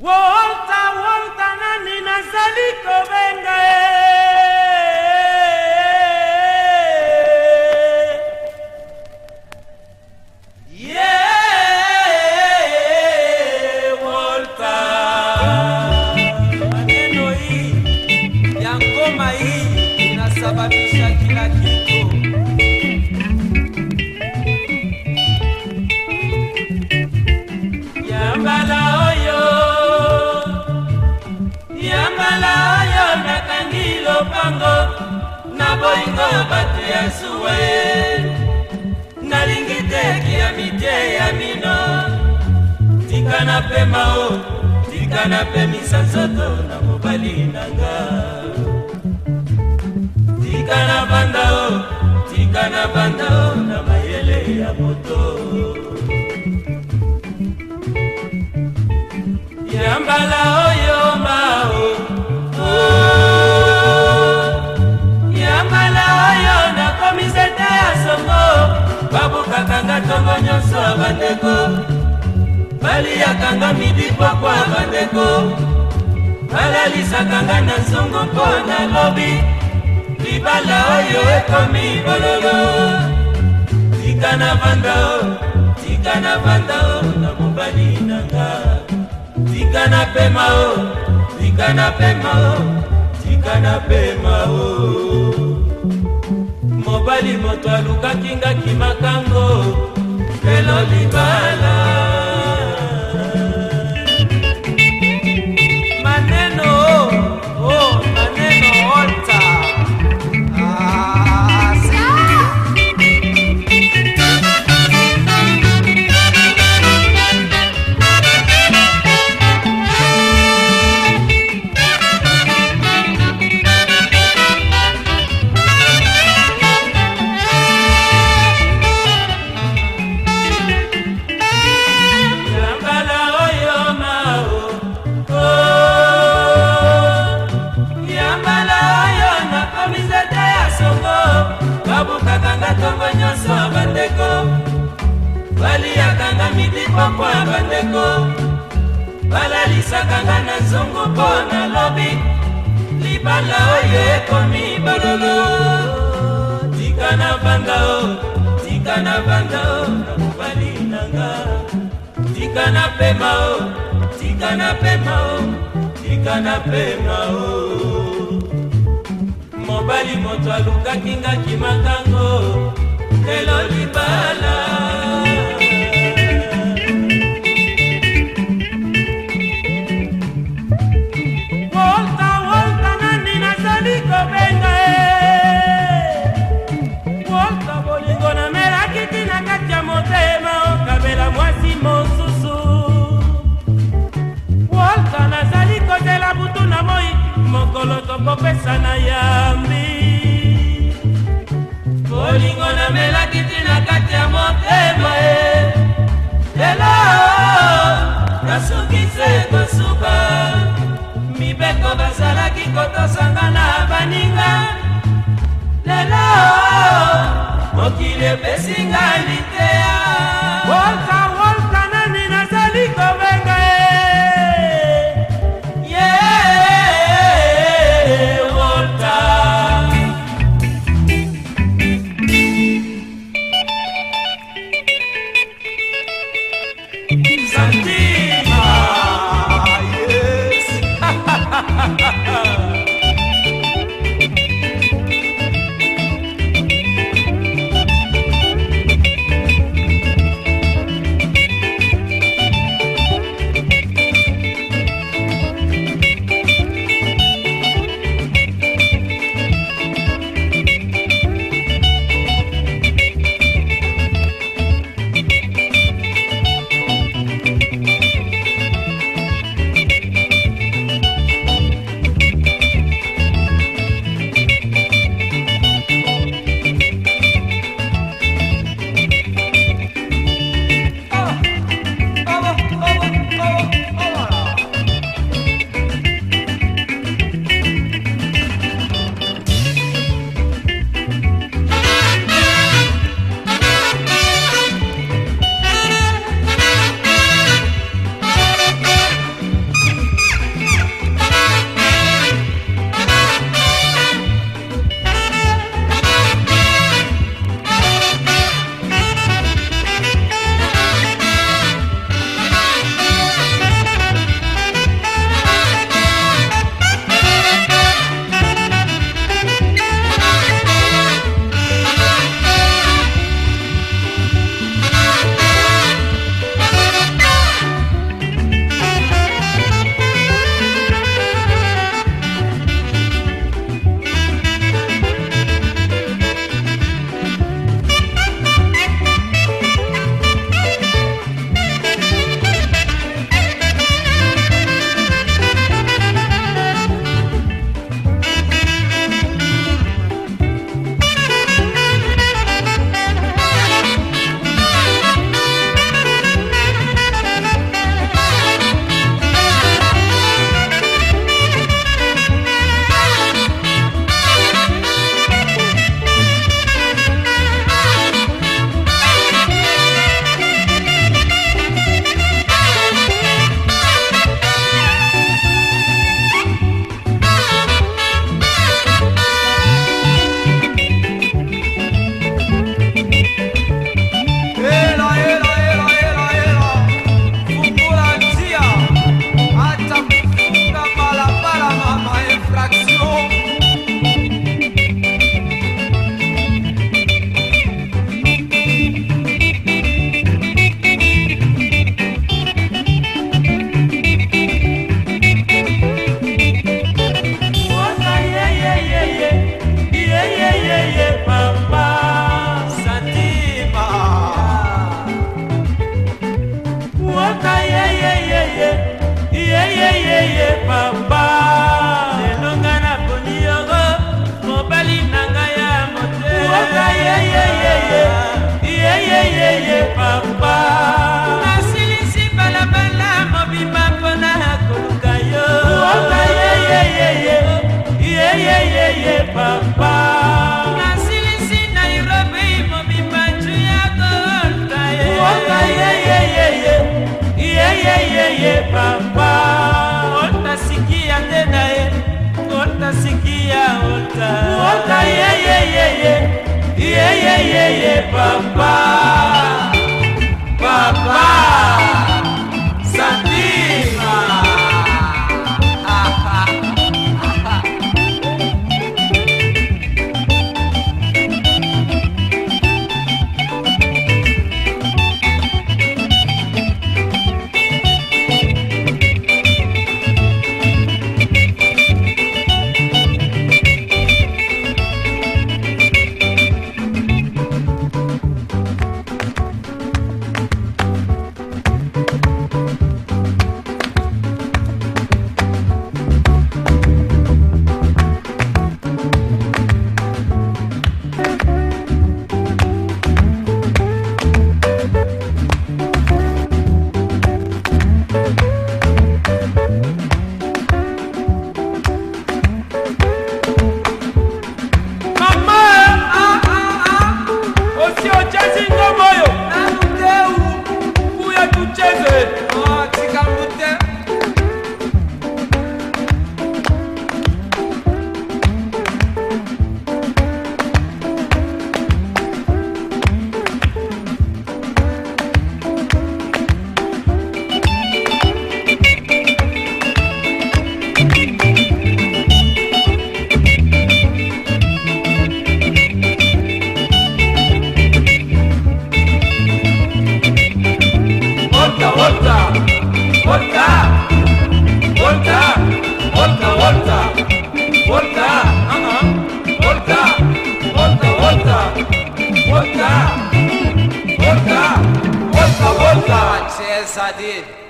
wolta wolta nani nazali kobenga ye ye wolta maneno hii ya ngoma hii inasababisha kila kitu bango na boyingo bato ya zuwa ye nalingi teki ya mitie ya mino tika na pema o tika na pemisa nzoto na mobali nanga tika na banda o tika na banda o na mayele ya moto yambala o bakangakanga ntongo nyonso ya bandeko baliyakanga mibikwakwa ya bandeko balalisakanga na nzongo mpo nalobi libala oyo ekomi bololo tika na vanda o tika na vanda o na mobali nanga tika na pema o tika na pema o tika na pema o mobali moto alukaki ngaki makambo lelo libala ndeko balalisaka nga na nzongo mpo nalobi libala oyo ekomi bololo tika na vanda o tika na vanda o nakobali nanga tika na pema o tika na pema o tika na pema o mobali moto alukaki nga kimakango lelo libala mokili epesinga litea pamba otasikia tena ye otasikia ota ota yeyeyeye yeyeyeye pamba I did.